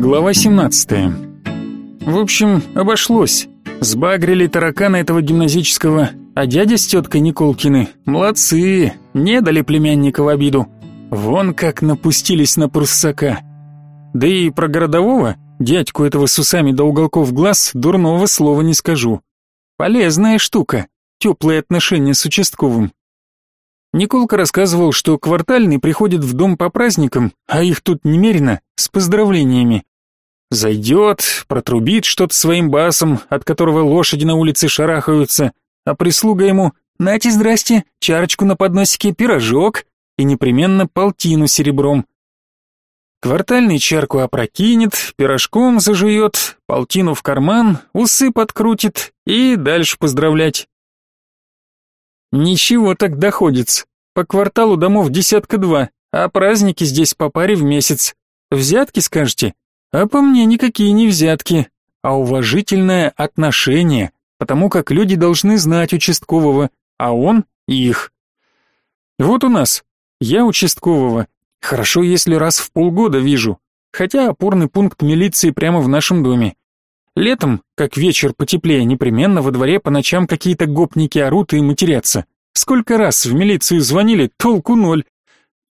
Глава 17. В общем, обошлось. Сбагрили таракана этого гимназического, а дядя с теткой Николкины молодцы, не дали племянника в обиду. Вон как напустились на пруссака. Да и про городового, дядьку этого с усами до уголков глаз, дурного слова не скажу. Полезная штука, теплые отношения с участковым. Николка рассказывал, что квартальный приходит в дом по праздникам, а их тут немерено, с поздравлениями. Зайдет, протрубит что-то своим басом, от которого лошади на улице шарахаются, а прислуга ему «Нате, здрасте, чарочку на подносике, пирожок» и непременно полтину серебром. Квартальный чарку опрокинет, пирожком зажует, полтину в карман, усы подкрутит и дальше поздравлять. Ничего так доходится. По кварталу домов десятка два, а праздники здесь по паре в месяц. Взятки, скажете? А по мне никакие не взятки, а уважительное отношение, потому как люди должны знать участкового, а он их. Вот у нас. Я участкового. Хорошо, если раз в полгода вижу. Хотя опорный пункт милиции прямо в нашем доме. Летом, как вечер потеплее, непременно во дворе по ночам какие-то гопники орут и матерятся. Сколько раз в милицию звонили, толку ноль.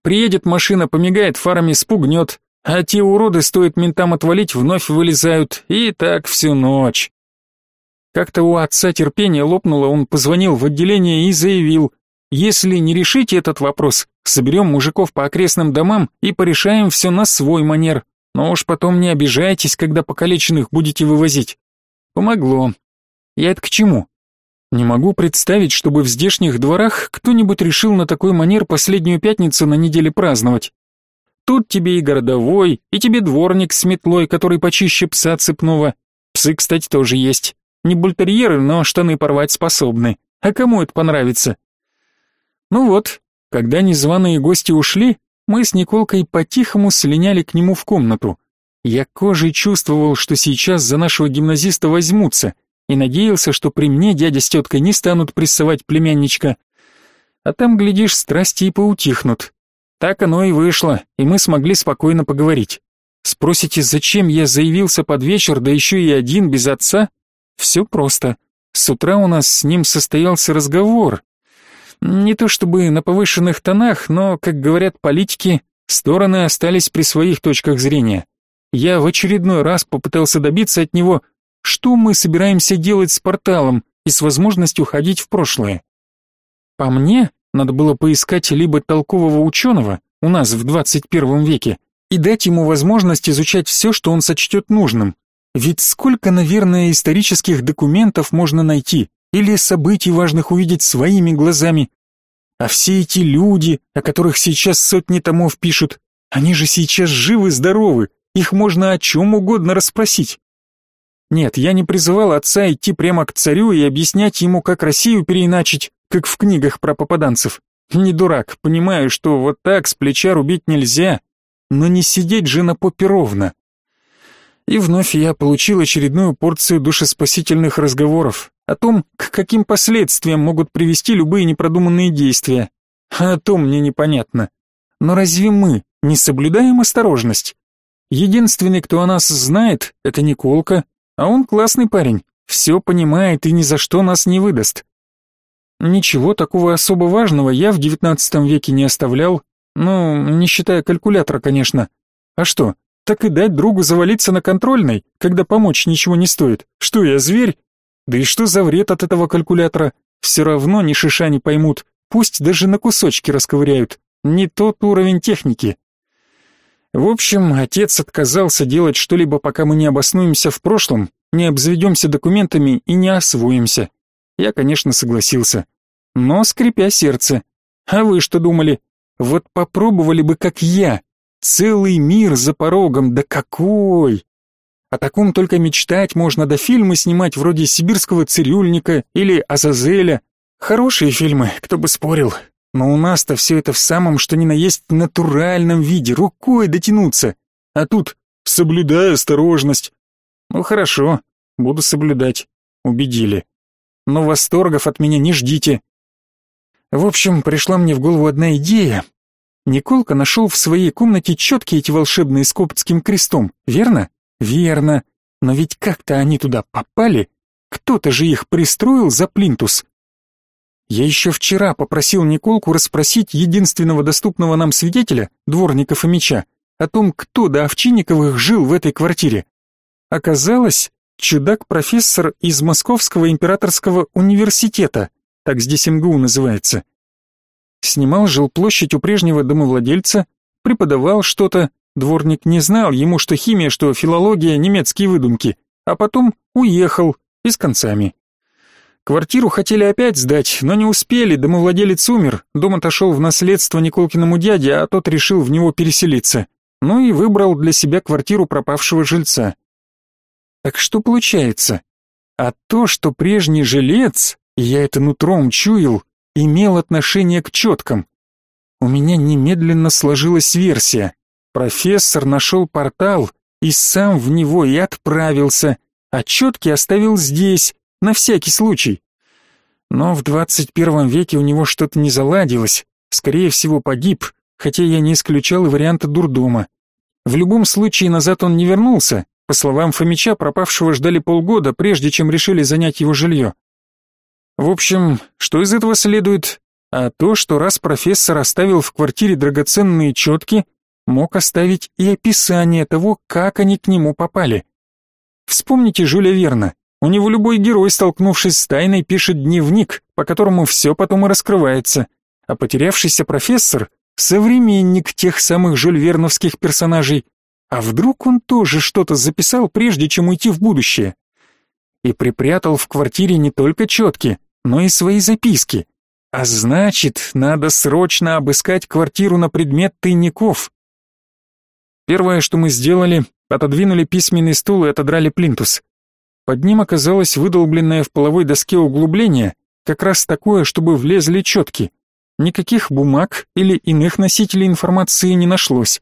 Приедет машина, помигает фарами, спугнет, а те уроды, стоит ментам отвалить, вновь вылезают, и так всю ночь. Как-то у отца терпение лопнуло, он позвонил в отделение и заявил, если не решите этот вопрос, соберем мужиков по окрестным домам и порешаем все на свой манер. Но уж потом не обижайтесь, когда покалеченных будете вывозить. Помогло. Я это к чему? Не могу представить, чтобы в здешних дворах кто-нибудь решил на такой манер последнюю пятницу на неделе праздновать. Тут тебе и городовой, и тебе дворник с метлой, который почище пса цепного. Псы, кстати, тоже есть. Не бультерьеры, но штаны порвать способны. А кому это понравится? Ну вот, когда незваные гости ушли, мы с Николкой по-тихому слиняли к нему в комнату. Я кожей чувствовал, что сейчас за нашего гимназиста возьмутся, и надеялся, что при мне дядя с теткой не станут прессовать племянничка. А там, глядишь, страсти и поутихнут. Так оно и вышло, и мы смогли спокойно поговорить. Спросите, зачем я заявился под вечер, да еще и один, без отца? Все просто. С утра у нас с ним состоялся разговор, не то чтобы на повышенных тонах, но, как говорят политики, стороны остались при своих точках зрения. Я в очередной раз попытался добиться от него, что мы собираемся делать с порталом и с возможностью ходить в прошлое. По мне, надо было поискать либо толкового ученого, у нас в 21 веке, и дать ему возможность изучать все, что он сочтет нужным. Ведь сколько, наверное, исторических документов можно найти, или событий важных увидеть своими глазами. А все эти люди, о которых сейчас сотни томов пишут, они же сейчас живы-здоровы, их можно о чем угодно расспросить. Нет, я не призывал отца идти прямо к царю и объяснять ему, как Россию переиначить, как в книгах про попаданцев. Не дурак, понимаю, что вот так с плеча рубить нельзя, но не сидеть же на попе ровно. И вновь я получил очередную порцию душеспасительных разговоров о том, к каким последствиям могут привести любые непродуманные действия. А о том мне непонятно. Но разве мы не соблюдаем осторожность? Единственный, кто о нас знает, это Николка, а он классный парень, все понимает и ни за что нас не выдаст. Ничего такого особо важного я в девятнадцатом веке не оставлял, ну, не считая калькулятора, конечно. А что, так и дать другу завалиться на контрольной, когда помочь ничего не стоит. Что я, зверь? Да и что за вред от этого калькулятора? Все равно ни шиша не поймут, пусть даже на кусочки расковыряют. Не тот уровень техники. В общем, отец отказался делать что-либо, пока мы не обоснуемся в прошлом, не обзаведемся документами и не освоимся. Я, конечно, согласился. Но скрипя сердце. А вы что думали? Вот попробовали бы, как я, Целый мир за порогом, да какой! О таком только мечтать можно, да фильмы снимать вроде «Сибирского цирюльника» или «Азазеля». Хорошие фильмы, кто бы спорил. Но у нас-то все это в самом, что ни на есть, натуральном виде, рукой дотянуться. А тут «соблюдай осторожность». Ну хорошо, буду соблюдать. Убедили. Но восторгов от меня не ждите. В общем, пришла мне в голову одна идея, Николка нашел в своей комнате четкие эти волшебные с коптским крестом, верно? Верно. Но ведь как-то они туда попали. Кто-то же их пристроил за плинтус. Я еще вчера попросил Николку расспросить единственного доступного нам свидетеля, дворника Фомича, о том, кто до Овчинниковых жил в этой квартире. Оказалось, чудак-профессор из Московского императорского университета, так здесь МГУ называется. Снимал жилплощадь у прежнего домовладельца, преподавал что-то, дворник не знал, ему что химия, что филология, немецкие выдумки, а потом уехал и с концами. Квартиру хотели опять сдать, но не успели, домовладелец умер, дом отошел в наследство Николкиному дяде, а тот решил в него переселиться. Ну и выбрал для себя квартиру пропавшего жильца. Так что получается? А то, что прежний жилец, я это нутром чуял, имел отношение к четкам. У меня немедленно сложилась версия. Профессор нашел портал и сам в него и отправился, а четки оставил здесь, на всякий случай. Но в 21 веке у него что-то не заладилось, скорее всего погиб, хотя я не исключал и варианта дурдома. В любом случае назад он не вернулся, по словам Фомича, пропавшего ждали полгода, прежде чем решили занять его жилье. В общем, что из этого следует? А то, что раз профессор оставил в квартире драгоценные четки, мог оставить и описание того, как они к нему попали. Вспомните Жюля Верна. У него любой герой, столкнувшись с тайной, пишет дневник, по которому все потом и раскрывается. А потерявшийся профессор — современник тех самых Жюль Верновских персонажей. А вдруг он тоже что-то записал, прежде чем уйти в будущее? И припрятал в квартире не только четки, но и свои записки. А значит, надо срочно обыскать квартиру на предмет тайников. Первое, что мы сделали, отодвинули письменный стул и отодрали плинтус. Под ним оказалось выдолбленное в половой доске углубление, как раз такое, чтобы влезли четки. Никаких бумаг или иных носителей информации не нашлось.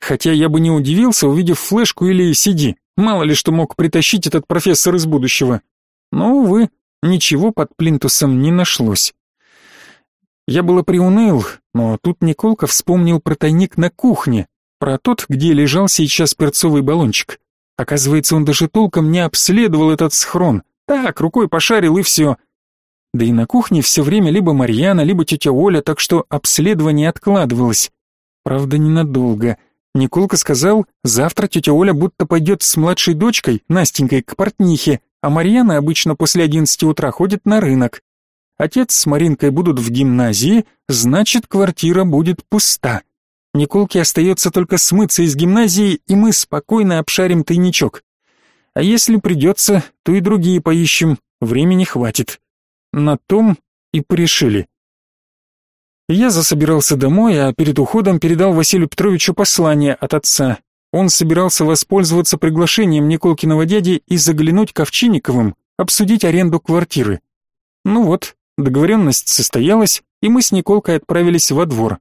Хотя я бы не удивился, увидев флешку или CD, мало ли что мог притащить этот профессор из будущего. Но, увы, ничего под плинтусом не нашлось. Я было приуныл, но тут Николка вспомнил про тайник на кухне, про тот, где лежал сейчас перцовый баллончик. Оказывается, он даже толком не обследовал этот схрон. Так, рукой пошарил и все. Да и на кухне все время либо Марьяна, либо тетя Оля, так что обследование откладывалось. Правда, ненадолго. Николка сказал, завтра тетя Оля будто пойдет с младшей дочкой, Настенькой, к портнихе, а Марьяна обычно после одиннадцати утра ходит на рынок. Отец с Маринкой будут в гимназии, значит, квартира будет пуста. Николке остается только смыться из гимназии, и мы спокойно обшарим тайничок. А если придется, то и другие поищем, времени хватит. На том и порешили. Я засобирался домой, а перед уходом передал Василию Петровичу послание от отца. Он собирался воспользоваться приглашением Николкиного дяди и заглянуть к Овчинниковым, обсудить аренду квартиры. Ну вот, договоренность состоялась, и мы с Николкой отправились во двор.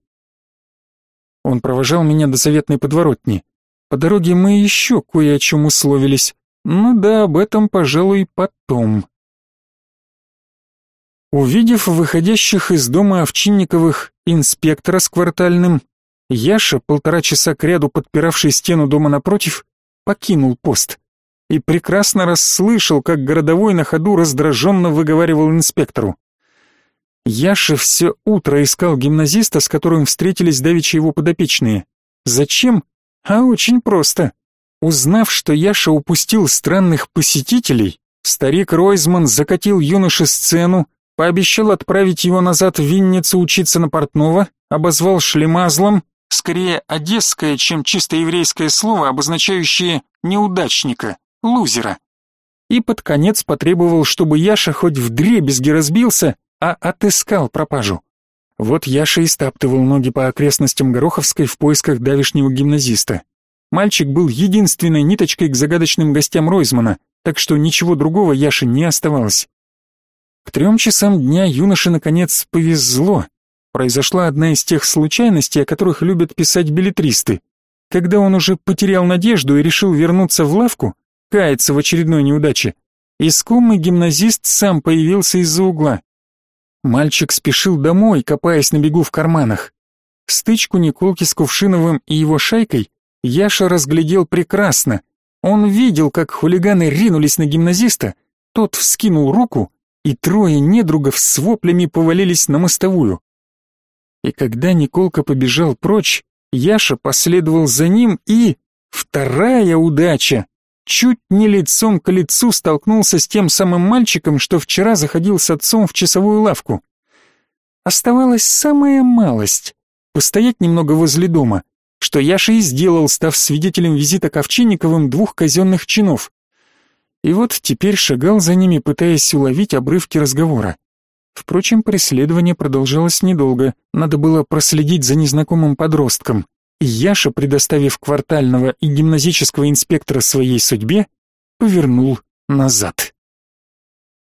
Он провожал меня до заветной подворотни. По дороге мы еще кое о чем условились. Ну да, об этом, пожалуй, потом. Увидев выходящих из дома Овчинниковых инспектора с квартальным, Яша, полтора часа кряду подпиравший стену дома напротив, покинул пост и прекрасно расслышал, как городовой на ходу раздраженно выговаривал инспектору. Яша все утро искал гимназиста, с которым встретились давеча его подопечные. Зачем? А очень просто. Узнав, что Яша упустил странных посетителей, старик Ройзман закатил юноше сцену, пообещал отправить его назад в Винницу учиться на портного, обозвал шлемазлом, скорее одесское, чем чисто еврейское слово, обозначающее неудачника, лузера. И под конец потребовал, чтобы Яша хоть в дребезги разбился, а отыскал пропажу. Вот Яша и стаптывал ноги по окрестностям Гороховской в поисках давишнего гимназиста. Мальчик был единственной ниточкой к загадочным гостям Ройзмана, так что ничего другого Яше не оставалось. К трем часам дня юноше наконец повезло. Произошла одна из тех случайностей, о которых любят писать билетристы. Когда он уже потерял надежду и решил вернуться в лавку, каяться в очередной неудаче, искомый гимназист сам появился из-за угла. Мальчик спешил домой, копаясь на бегу в карманах. Стычку Николки с Кувшиновым и его шайкой Яша разглядел прекрасно. Он видел, как хулиганы ринулись на гимназиста, тот вскинул руку, и трое недругов с воплями повалились на мостовую. И когда Николка побежал прочь, Яша последовал за ним и... Вторая удача! Чуть не лицом к лицу столкнулся с тем самым мальчиком, что вчера заходил с отцом в часовую лавку. Оставалась самая малость — постоять немного возле дома, что Яша и сделал, став свидетелем визита к Овчинниковым двух казенных чинов. И вот теперь шагал за ними, пытаясь уловить обрывки разговора. Впрочем, преследование продолжалось недолго, надо было проследить за незнакомым подростком, и Яша, предоставив квартального и гимназического инспектора своей судьбе, повернул назад.